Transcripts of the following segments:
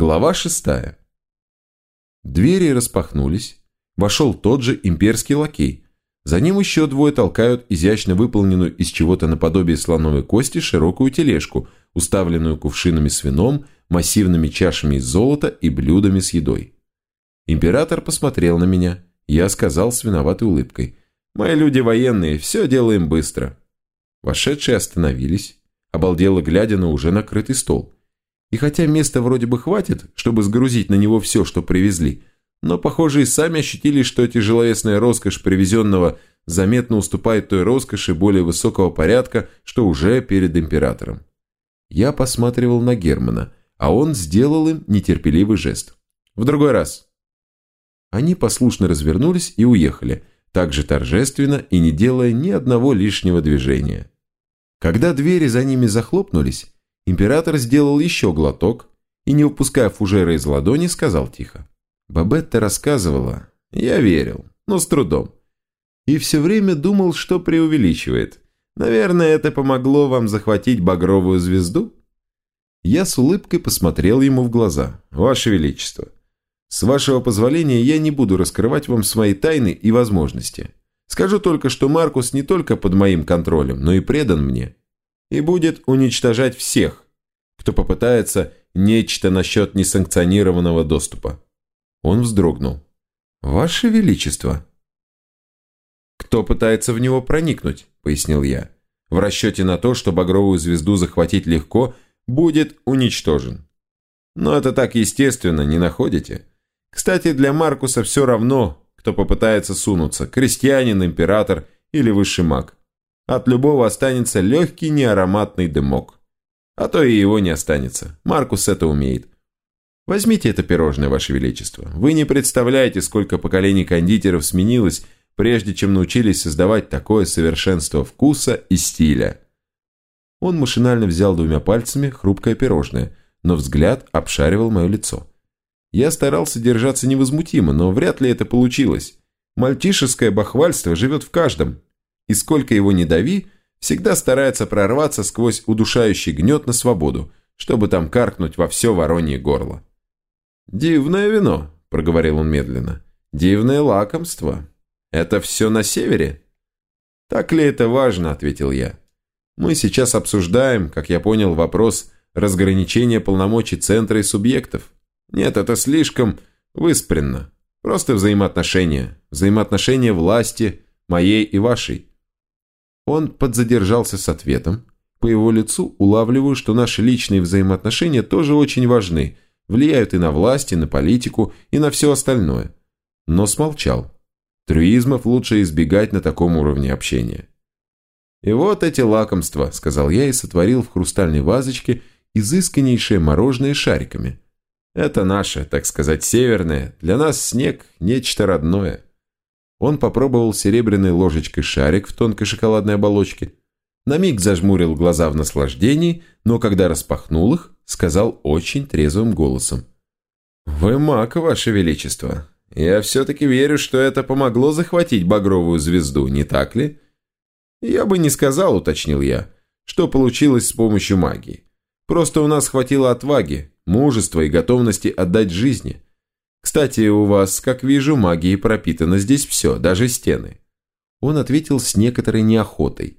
Глава шестая. Двери распахнулись. Вошел тот же имперский лакей. За ним еще двое толкают изящно выполненную из чего-то наподобие слоновой кости широкую тележку, уставленную кувшинами с вином, массивными чашами из золота и блюдами с едой. Император посмотрел на меня. Я сказал с виноватой улыбкой. «Мои люди военные, все делаем быстро». Вошедшие остановились, обалдело глядя на уже накрытый стол. И хотя места вроде бы хватит, чтобы сгрузить на него все, что привезли, но, похоже, и сами ощутили, что тяжеловесная роскошь привезенного заметно уступает той роскоши более высокого порядка, что уже перед императором. Я посматривал на Германа, а он сделал им нетерпеливый жест. «В другой раз». Они послушно развернулись и уехали, так же торжественно и не делая ни одного лишнего движения. Когда двери за ними захлопнулись, Император сделал еще глоток и, не выпуская фужера из ладони, сказал тихо. Бабетта рассказывала. Я верил, но с трудом. И все время думал, что преувеличивает. Наверное, это помогло вам захватить багровую звезду? Я с улыбкой посмотрел ему в глаза. Ваше Величество, с вашего позволения я не буду раскрывать вам свои тайны и возможности. Скажу только, что Маркус не только под моим контролем, но и предан мне и будет уничтожать всех, кто попытается нечто насчет несанкционированного доступа. Он вздрогнул. «Ваше Величество!» «Кто пытается в него проникнуть?» – пояснил я. «В расчете на то, что багровую звезду захватить легко, будет уничтожен. Но это так естественно, не находите? Кстати, для Маркуса все равно, кто попытается сунуться – крестьянин, император или высший маг. От любого останется легкий неароматный дымок. А то и его не останется. Маркус это умеет. Возьмите это пирожное, Ваше Величество. Вы не представляете, сколько поколений кондитеров сменилось, прежде чем научились создавать такое совершенство вкуса и стиля. Он машинально взял двумя пальцами хрупкое пирожное, но взгляд обшаривал мое лицо. Я старался держаться невозмутимо, но вряд ли это получилось. Мальчишеское бахвальство живет в каждом, и сколько его ни дави, всегда старается прорваться сквозь удушающий гнет на свободу, чтобы там каркнуть во все воронье горло. «Дивное вино», – проговорил он медленно. «Дивное лакомство. Это все на севере?» «Так ли это важно?» – ответил я. «Мы сейчас обсуждаем, как я понял, вопрос разграничения полномочий центра и субъектов. Нет, это слишком выспренно. Просто взаимоотношения. Взаимоотношения власти, моей и вашей. Он подзадержался с ответом. По его лицу улавливаю, что наши личные взаимоотношения тоже очень важны, влияют и на власть, и на политику, и на все остальное. Но смолчал. Трюизмов лучше избегать на таком уровне общения. «И вот эти лакомства», – сказал я и сотворил в хрустальной вазочке изысканнейшее мороженое шариками. «Это наше, так сказать, северное. Для нас снег – нечто родное». Он попробовал серебряной ложечкой шарик в тонкой шоколадной оболочке. На миг зажмурил глаза в наслаждении, но когда распахнул их, сказал очень трезвым голосом. «Вы маг, Ваше Величество. Я все-таки верю, что это помогло захватить багровую звезду, не так ли?» «Я бы не сказал», — уточнил я, — «что получилось с помощью магии. Просто у нас хватило отваги, мужества и готовности отдать жизни. Кстати, у вас, как вижу, магией пропитано здесь все, даже стены. Он ответил с некоторой неохотой.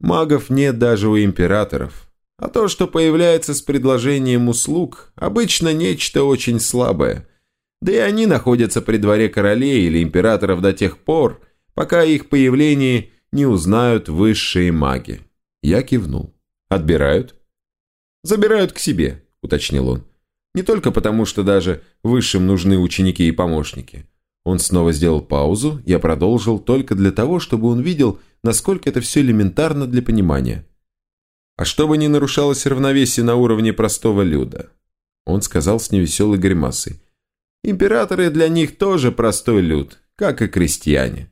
Магов нет даже у императоров. А то, что появляется с предложением услуг, обычно нечто очень слабое. Да и они находятся при дворе королей или императоров до тех пор, пока их появление не узнают высшие маги. Я кивнул. Отбирают? Забирают к себе, уточнил он. Не только потому, что даже высшим нужны ученики и помощники. Он снова сделал паузу, я продолжил только для того, чтобы он видел, насколько это все элементарно для понимания. А чтобы не нарушалось равновесие на уровне простого люда. Он сказал с невеселой гримасой. Императоры для них тоже простой люд, как и крестьяне.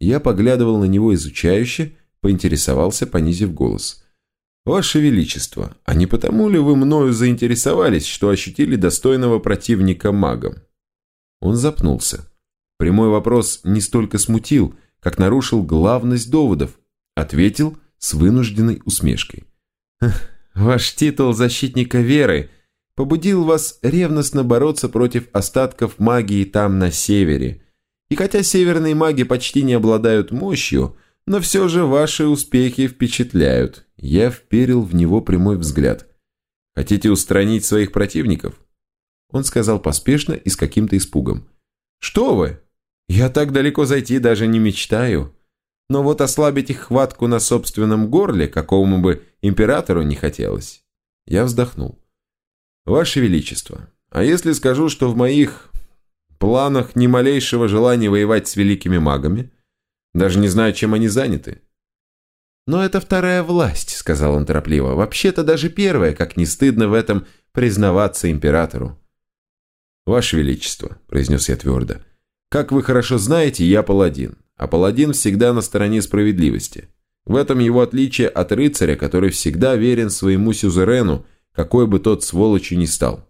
Я поглядывал на него изучающе, поинтересовался, понизив голос. «Ваше Величество, а не потому ли вы мною заинтересовались, что ощутили достойного противника магом?» Он запнулся. Прямой вопрос не столько смутил, как нарушил главность доводов. Ответил с вынужденной усмешкой. «Ваш титул защитника веры побудил вас ревностно бороться против остатков магии там, на севере. И хотя северные маги почти не обладают мощью, но все же ваши успехи впечатляют. Я вперил в него прямой взгляд. Хотите устранить своих противников? Он сказал поспешно и с каким-то испугом. Что вы? Я так далеко зайти даже не мечтаю. Но вот ослабить их хватку на собственном горле, какому бы императору не хотелось. Я вздохнул. Ваше Величество, а если скажу, что в моих планах ни малейшего желания воевать с великими магами? Даже не знаю, чем они заняты. «Но это вторая власть», — сказал он торопливо. «Вообще-то даже первая, как не стыдно в этом признаваться императору». «Ваше Величество», — произнес я твердо, — «как вы хорошо знаете, я паладин, а паладин всегда на стороне справедливости. В этом его отличие от рыцаря, который всегда верен своему сюзерену, какой бы тот сволочью ни стал.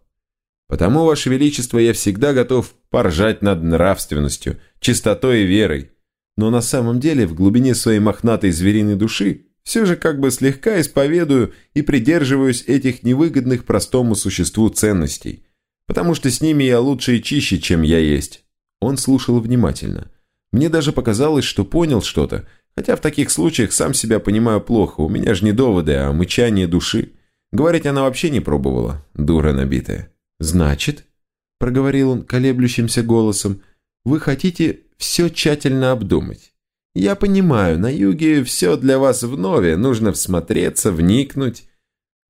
Потому, Ваше Величество, я всегда готов поржать над нравственностью, чистотой и верой. Но на самом деле в глубине своей мохнатой звериной души все же как бы слегка исповедую и придерживаюсь этих невыгодных простому существу ценностей, потому что с ними я лучше и чище, чем я есть. Он слушал внимательно. Мне даже показалось, что понял что-то, хотя в таких случаях сам себя понимаю плохо, у меня же не доводы, а мычание души. Говорить она вообще не пробовала, дура набитая. «Значит», – проговорил он колеблющимся голосом, – «вы хотите все тщательно обдумать. Я понимаю, на юге все для вас вновь, нужно всмотреться, вникнуть».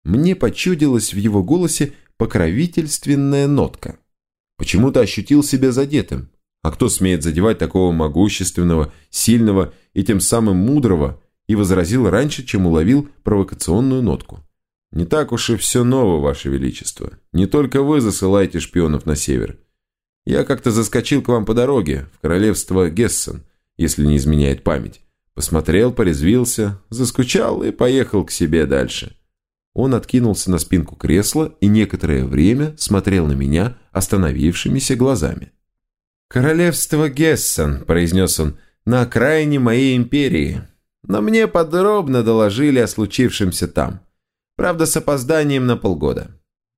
Мне почудилась в его голосе покровительственная нотка. Почему-то ощутил себя задетым. А кто смеет задевать такого могущественного, сильного и тем самым мудрого, и возразил раньше, чем уловил провокационную нотку. «Не так уж и все ново, Ваше Величество. Не только вы засылаете шпионов на север. Я как-то заскочил к вам по дороге, в королевство Гессен, если не изменяет память. Посмотрел, порезвился, заскучал и поехал к себе дальше». Он откинулся на спинку кресла и некоторое время смотрел на меня остановившимися глазами. «Королевство Гессен», – произнес он, – «на окраине моей империи. Но мне подробно доложили о случившемся там. Правда, с опозданием на полгода».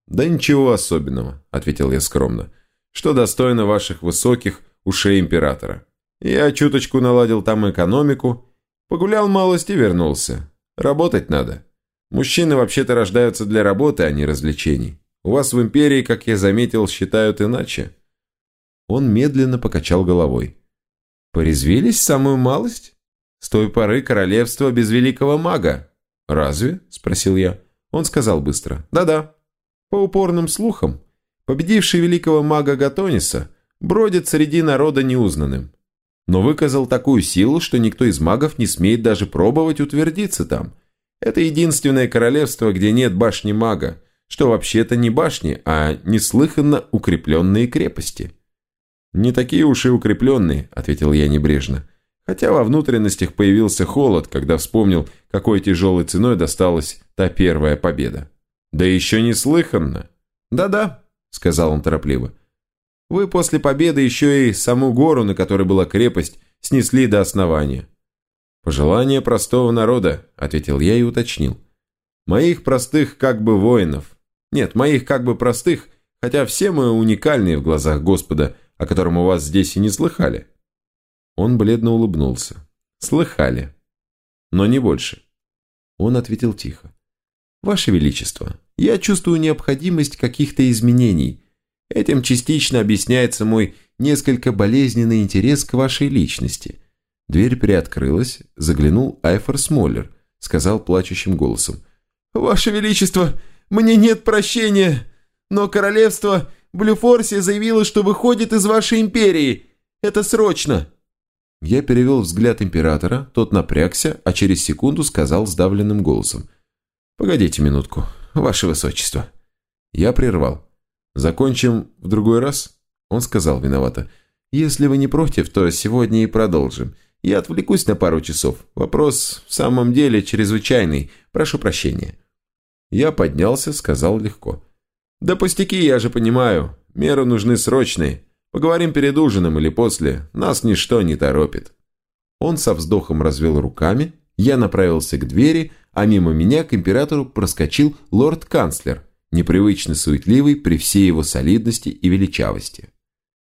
«Да ничего особенного», – ответил я скромно, – «что достойно ваших высоких ушей императора. Я чуточку наладил там экономику, погулял малость и вернулся. Работать надо». Мужчины вообще-то рождаются для работы, а не развлечений. У вас в империи, как я заметил, считают иначе». Он медленно покачал головой. «Порезвились самую малость? С той поры королевство без великого мага». «Разве?» – спросил я. Он сказал быстро. «Да-да. По упорным слухам, победивший великого мага Гатониса бродит среди народа неузнанным. Но выказал такую силу, что никто из магов не смеет даже пробовать утвердиться там. Это единственное королевство, где нет башни мага, что вообще-то не башни, а неслыханно укрепленные крепости». «Не такие уж и укрепленные», – ответил я небрежно хотя во внутренностях появился холод, когда вспомнил, какой тяжелой ценой досталась та первая победа. «Да еще неслыханно!» «Да-да», — сказал он торопливо. «Вы после победы еще и саму гору, на которой была крепость, снесли до основания». «Пожелание простого народа», — ответил я и уточнил. «Моих простых как бы воинов. Нет, моих как бы простых, хотя все мы уникальные в глазах Господа, о котором у вас здесь и не слыхали». Он бледно улыбнулся. «Слыхали. Но не больше». Он ответил тихо. «Ваше Величество, я чувствую необходимость каких-то изменений. Этим частично объясняется мой несколько болезненный интерес к вашей личности». Дверь приоткрылась, заглянул Айфор Смоллер, сказал плачущим голосом. «Ваше Величество, мне нет прощения, но королевство Блюфорсия заявило, что выходит из вашей империи. Это срочно!» Я перевел взгляд императора, тот напрягся, а через секунду сказал сдавленным голосом. «Погодите минутку, ваше высочество». Я прервал. «Закончим в другой раз?» Он сказал виновато. «Если вы не против, то сегодня и продолжим. Я отвлекусь на пару часов. Вопрос в самом деле чрезвычайный. Прошу прощения». Я поднялся, сказал легко. «Да пустяки, я же понимаю. Меры нужны срочные. Поговорим перед ужином или после, нас ничто не торопит». Он со вздохом развел руками, я направился к двери, а мимо меня к императору проскочил лорд-канцлер непривычно суетливый при всей его солидности и величавости.